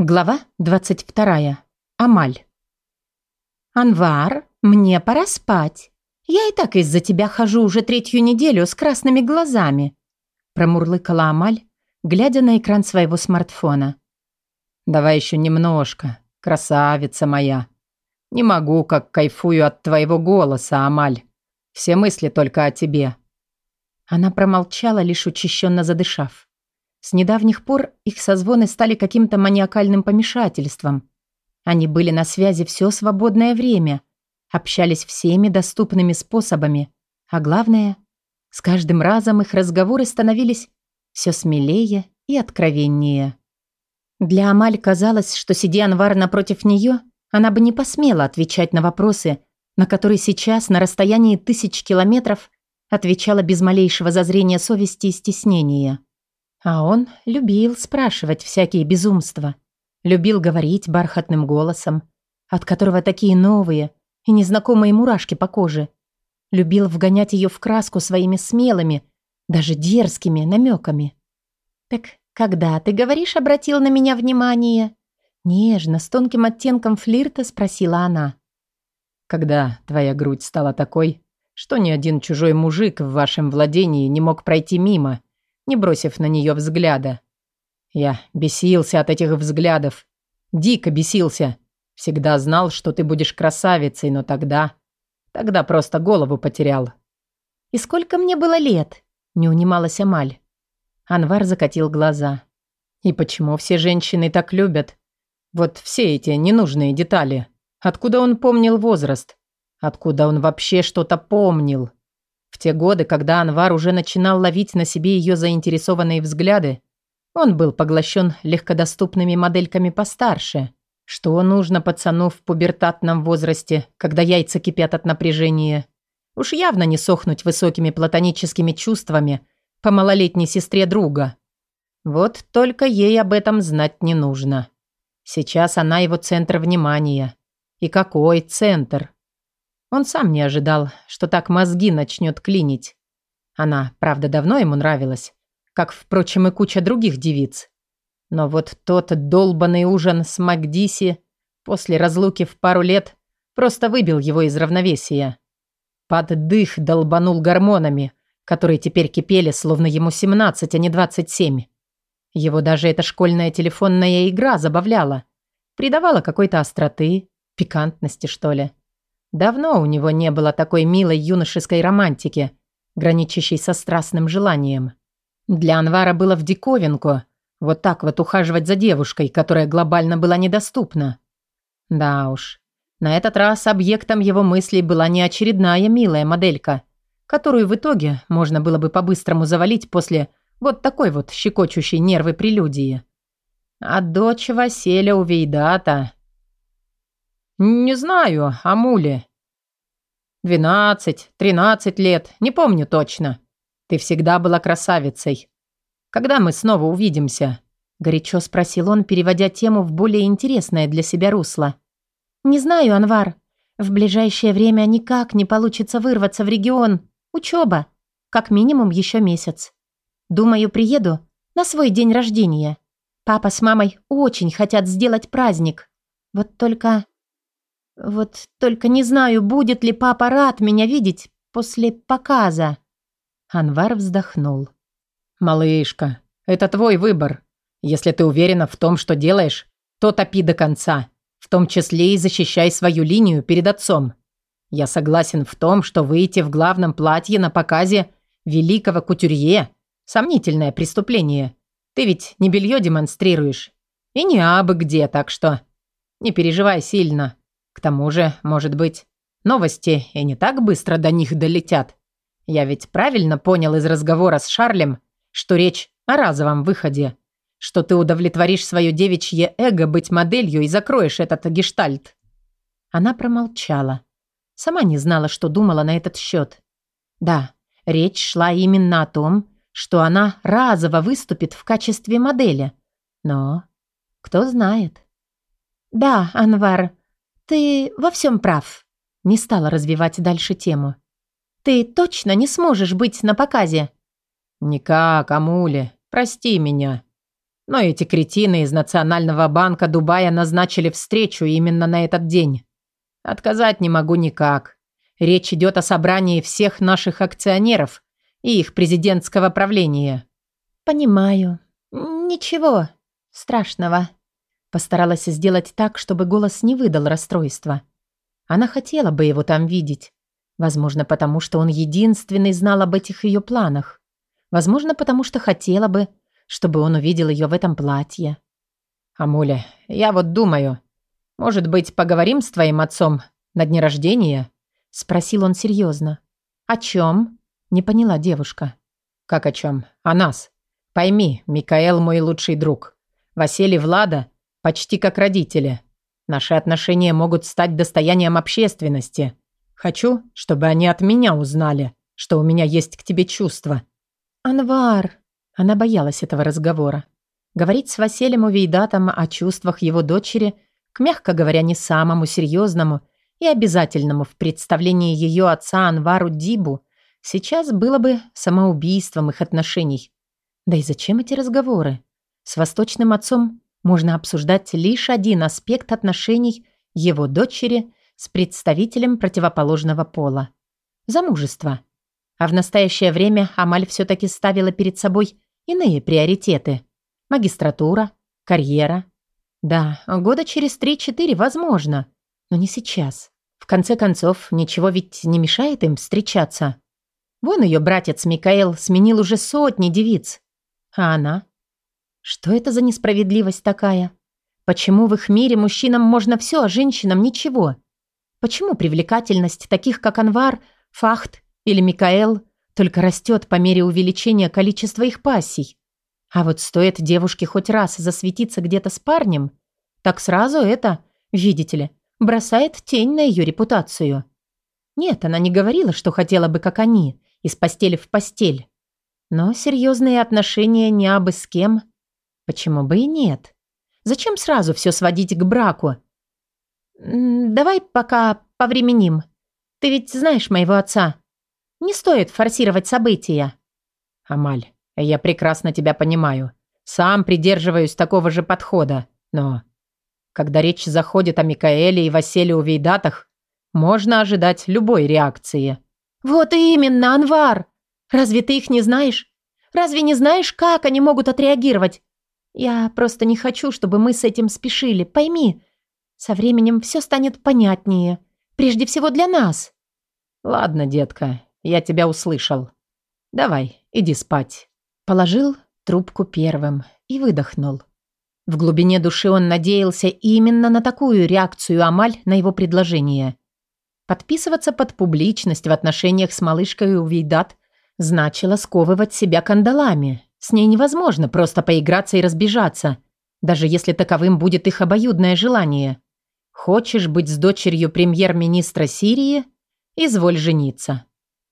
Глава 22. Амаль. «Анвар, мне пора спать. Я и так из-за тебя хожу уже третью неделю с красными глазами», промурлыкала Амаль, глядя на экран своего смартфона. «Давай еще немножко, красавица моя. Не могу, как кайфую от твоего голоса, Амаль. Все мысли только о тебе». Она промолчала, лишь учащенно задышав. С недавних пор их созвоны стали каким-то маниакальным помешательством. Они были на связи все свободное время, общались всеми доступными способами, а главное, с каждым разом их разговоры становились все смелее и откровеннее. Для Амаль казалось, что сидя Анвар напротив нее, она бы не посмела отвечать на вопросы, на которые сейчас на расстоянии тысяч километров отвечала без малейшего зазрения совести и стеснения. А он любил спрашивать всякие безумства. Любил говорить бархатным голосом, от которого такие новые и незнакомые мурашки по коже. Любил вгонять ее в краску своими смелыми, даже дерзкими намеками. «Так когда, ты говоришь, обратил на меня внимание?» Нежно, с тонким оттенком флирта спросила она. «Когда твоя грудь стала такой, что ни один чужой мужик в вашем владении не мог пройти мимо, не бросив на нее взгляда. Я бесился от этих взглядов. Дико бесился. Всегда знал, что ты будешь красавицей, но тогда... Тогда просто голову потерял. «И сколько мне было лет?» — не унималась Амаль. Анвар закатил глаза. «И почему все женщины так любят? Вот все эти ненужные детали. Откуда он помнил возраст? Откуда он вообще что-то помнил?» В те годы, когда Анвар уже начинал ловить на себе ее заинтересованные взгляды, он был поглощен легкодоступными модельками постарше. Что нужно пацану в пубертатном возрасте, когда яйца кипят от напряжения? Уж явно не сохнуть высокими платоническими чувствами по малолетней сестре друга. Вот только ей об этом знать не нужно. Сейчас она его центр внимания. И какой центр? Он сам не ожидал, что так мозги начнет клинить. Она, правда, давно ему нравилась, как, впрочем, и куча других девиц. Но вот тот долбанный ужин с Макдиси после разлуки в пару лет просто выбил его из равновесия. Под дых долбанул гормонами, которые теперь кипели, словно ему 17, а не 27. Его даже эта школьная телефонная игра забавляла. Придавала какой-то остроты, пикантности, что ли. Давно у него не было такой милой юношеской романтики, граничащей со страстным желанием. Для Анвара было в диковинку вот так вот ухаживать за девушкой, которая глобально была недоступна. Да уж, на этот раз объектом его мыслей была не очередная милая моделька, которую в итоге можно было бы по-быстрому завалить после вот такой вот щекочущей нервы прелюдии. А дочь Василия Увейдата «Не знаю, Амуле. Двенадцать, тринадцать лет, не помню точно. Ты всегда была красавицей. Когда мы снова увидимся?» Горячо спросил он, переводя тему в более интересное для себя русло. «Не знаю, Анвар. В ближайшее время никак не получится вырваться в регион. Учеба. Как минимум еще месяц. Думаю, приеду на свой день рождения. Папа с мамой очень хотят сделать праздник. Вот только вот только не знаю, будет ли папа рад меня видеть после показа. Анвар вздохнул. «Малышка, это твой выбор. Если ты уверена в том, что делаешь, то топи до конца, в том числе и защищай свою линию перед отцом. Я согласен в том, что выйти в главном платье на показе великого кутюрье – сомнительное преступление. Ты ведь не белье демонстрируешь. И не абы где, так что не переживай сильно. К тому же, может быть, новости и не так быстро до них долетят. Я ведь правильно понял из разговора с Шарлем, что речь о разовом выходе, что ты удовлетворишь свое девичье эго быть моделью и закроешь этот гештальт. Она промолчала. Сама не знала, что думала на этот счет. Да, речь шла именно о том, что она разово выступит в качестве модели. Но кто знает. «Да, Анвар, «Ты во всем прав», — не стала развивать дальше тему. «Ты точно не сможешь быть на показе?» «Никак, Амуле, прости меня». Но эти кретины из Национального банка Дубая назначили встречу именно на этот день. Отказать не могу никак. Речь идет о собрании всех наших акционеров и их президентского правления. Понимаю. Ничего страшного. Постаралась сделать так, чтобы голос не выдал расстройства. Она хотела бы его там видеть. Возможно, потому что он единственный знал об этих ее планах. Возможно, потому что хотела бы, чтобы он увидел ее в этом платье. «Амуля, я вот думаю, может быть, поговорим с твоим отцом на дне рождения?» Спросил он серьезно. «О чем?» Не поняла девушка. «Как о чем? О нас. Пойми, Микаэл мой лучший друг. Василий Влада почти как родители. Наши отношения могут стать достоянием общественности. Хочу, чтобы они от меня узнали, что у меня есть к тебе чувства». «Анвар!» Она боялась этого разговора. Говорить с Василием Увейдатом о чувствах его дочери, к, мягко говоря, не самому серьезному и обязательному в представлении ее отца Анвару Дибу, сейчас было бы самоубийством их отношений. Да и зачем эти разговоры? С восточным отцом можно обсуждать лишь один аспект отношений его дочери с представителем противоположного пола. Замужество. А в настоящее время Амаль все-таки ставила перед собой иные приоритеты. Магистратура, карьера. Да, года через 3-4 возможно, но не сейчас. В конце концов, ничего ведь не мешает им встречаться. Вон ее братец Микаэл сменил уже сотни девиц. А она? Что это за несправедливость такая? Почему в их мире мужчинам можно все, а женщинам ничего? Почему привлекательность таких, как Анвар, Фахт или Микаэл, только растет по мере увеличения количества их пассий. А вот стоит девушке хоть раз засветиться где-то с парнем, так сразу это, видите ли, бросает тень на ее репутацию. Нет, она не говорила, что хотела бы, как они, из постели в постель. Но серьезные отношения не абы с кем. Почему бы и нет? Зачем сразу все сводить к браку? «Давай пока повременим. Ты ведь знаешь моего отца. Не стоит форсировать события. Амаль, я прекрасно тебя понимаю. Сам придерживаюсь такого же подхода. Но когда речь заходит о Микаэле и Василе Увейдатах, можно ожидать любой реакции. Вот именно, Анвар. Разве ты их не знаешь? Разве не знаешь, как они могут отреагировать? Я просто не хочу, чтобы мы с этим спешили. Пойми, со временем все станет понятнее. Прежде всего для нас. Ладно, детка, я тебя услышал. Давай, иди спать». Положил трубку первым и выдохнул. В глубине души он надеялся именно на такую реакцию Амаль на его предложение. Подписываться под публичность в отношениях с малышкой Увейдат значило сковывать себя кандалами. С ней невозможно просто поиграться и разбежаться, даже если таковым будет их обоюдное желание. Хочешь быть с дочерью премьер-министра Сирии? Изволь жениться.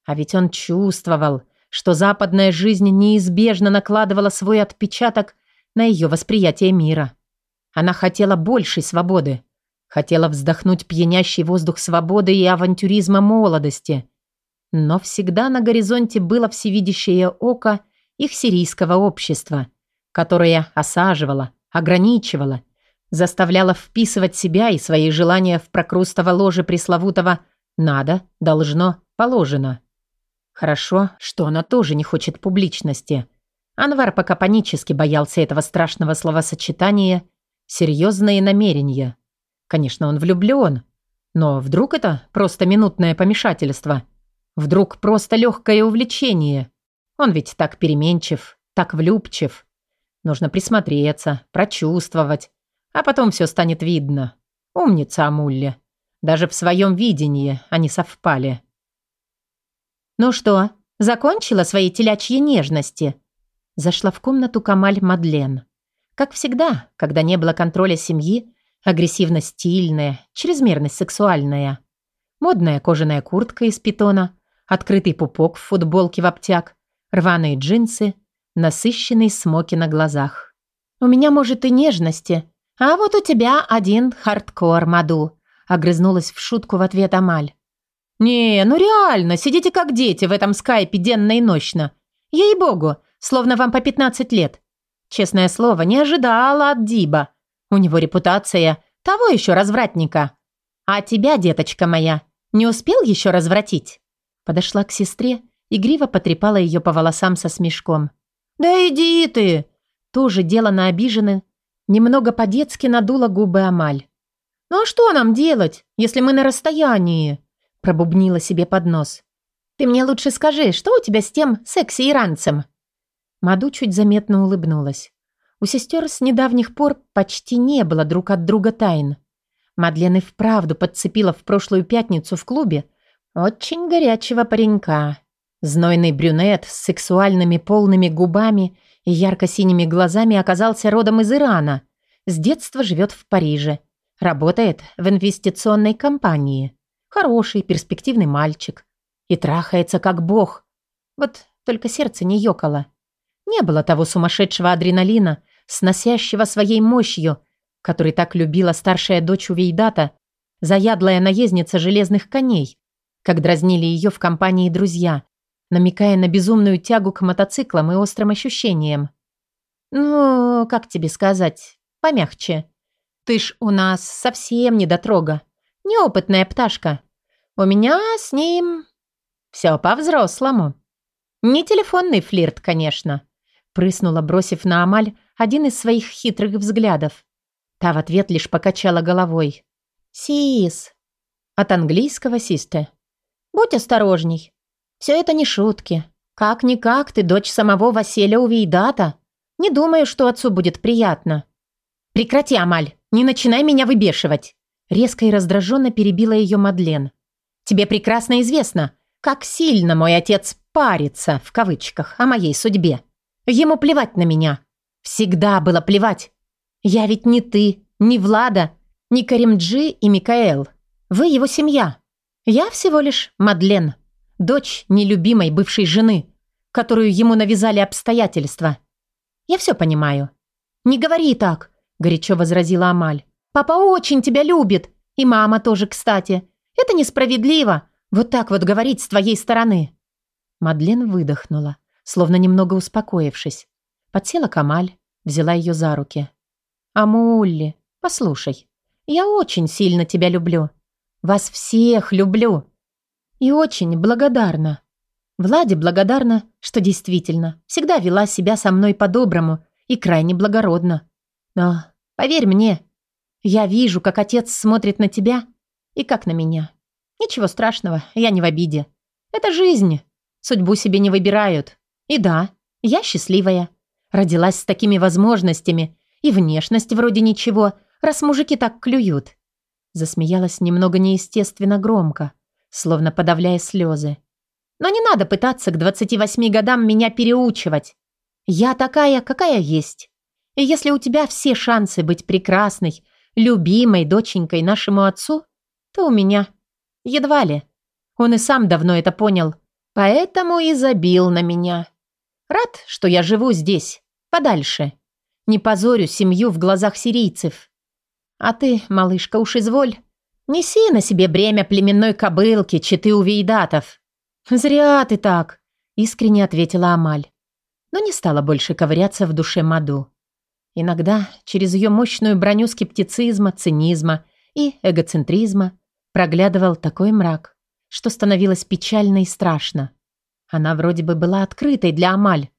А ведь он чувствовал, что западная жизнь неизбежно накладывала свой отпечаток на ее восприятие мира. Она хотела большей свободы. Хотела вздохнуть пьянящий воздух свободы и авантюризма молодости. Но всегда на горизонте было всевидящее око их сирийского общества, которое осаживало, ограничивало, заставляло вписывать себя и свои желания в прокрустово ложе пресловутого «надо», «должно», «положено». Хорошо, что она тоже не хочет публичности. Анвар пока панически боялся этого страшного словосочетания «серьезные намерения». Конечно, он влюблен, но вдруг это просто минутное помешательство? Вдруг просто легкое увлечение? Он ведь так переменчив, так влюбчив. Нужно присмотреться, прочувствовать, а потом все станет видно. Умница Амулли. Даже в своем видении они совпали. «Ну что, закончила свои телячьи нежности?» Зашла в комнату Камаль Мадлен. Как всегда, когда не было контроля семьи, агрессивно-стильная, чрезмерно сексуальная. Модная кожаная куртка из питона, открытый пупок в футболке в обтяг, рваные джинсы, насыщенный смоки на глазах. «У меня, может, и нежности, а вот у тебя один хардкор, Маду», огрызнулась в шутку в ответ Амаль. «Не, ну реально, сидите как дети в этом скайпе денно и ночно. Ей-богу, словно вам по 15 лет. Честное слово, не ожидала от Диба. У него репутация того еще развратника. А тебя, деточка моя, не успел еще развратить?» Подошла к сестре, игриво потрепала ее по волосам со смешком. «Да иди ты!» Тоже дело на обижены. Немного по-детски надула губы Амаль. «Ну а что нам делать, если мы на расстоянии?» Пробубнила себе под нос. «Ты мне лучше скажи, что у тебя с тем секси-иранцем?» Маду чуть заметно улыбнулась. У сестер с недавних пор почти не было друг от друга тайн. Мадлен и вправду подцепила в прошлую пятницу в клубе очень горячего паренька. Знойный брюнет с сексуальными полными губами и ярко-синими глазами оказался родом из Ирана. С детства живет в Париже. Работает в инвестиционной компании. Хороший, перспективный мальчик. И трахается как бог. Вот только сердце не ёкало. Не было того сумасшедшего адреналина, сносящего своей мощью, который так любила старшая дочь Увейдата, заядлая наездница железных коней, как дразнили ее в компании друзья, намекая на безумную тягу к мотоциклам и острым ощущениям. «Ну, как тебе сказать, помягче. Ты ж у нас совсем недотрога, неопытная пташка. У меня с ним все по-взрослому. Не телефонный флирт, конечно прыснула, бросив на Амаль один из своих хитрых взглядов. Та в ответ лишь покачала головой. «Сис». От английского «систе». «Будь осторожней. Все это не шутки. Как-никак ты дочь самого Василия Увейдата. Не думаю, что отцу будет приятно». «Прекрати, Амаль, не начинай меня выбешивать». Резко и раздраженно перебила ее Мадлен. «Тебе прекрасно известно, как сильно мой отец парится, в кавычках, о моей судьбе. Ему плевать на меня. Всегда было плевать. Я ведь не ты, не Влада, не Каримджи и Микаэл. Вы его семья. Я всего лишь Мадлен, дочь нелюбимой бывшей жены, которую ему навязали обстоятельства. Я все понимаю. Не говори так, горячо возразила Амаль. Папа очень тебя любит. И мама тоже, кстати. Это несправедливо. Вот так вот говорить с твоей стороны. Мадлен выдохнула словно немного успокоившись. Подсела Камаль, взяла ее за руки. «Амулли, послушай, я очень сильно тебя люблю. Вас всех люблю. И очень благодарна. Владе благодарна, что действительно всегда вела себя со мной по-доброму и крайне благородно. Но, поверь мне, я вижу, как отец смотрит на тебя и как на меня. Ничего страшного, я не в обиде. Это жизнь. Судьбу себе не выбирают. И да, я счастливая. Родилась с такими возможностями. И внешность вроде ничего, раз мужики так клюют. Засмеялась немного неестественно громко, словно подавляя слезы. Но не надо пытаться к 28 годам меня переучивать. Я такая, какая есть. И если у тебя все шансы быть прекрасной, любимой доченькой нашему отцу, то у меня едва ли. Он и сам давно это понял, поэтому и забил на меня. Рад, что я живу здесь, подальше. Не позорю семью в глазах сирийцев. А ты, малышка, уж изволь. Неси на себе бремя племенной кобылки, читы увейдатов. Зря ты так, искренне ответила Амаль. Но не стала больше ковыряться в душе Маду. Иногда через ее мощную броню скептицизма, цинизма и эгоцентризма проглядывал такой мрак, что становилось печально и страшно. Она вроде бы была открытой для Амаль,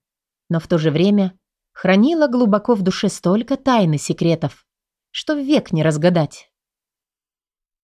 но в то же время хранила глубоко в душе столько тайн и секретов, что век не разгадать.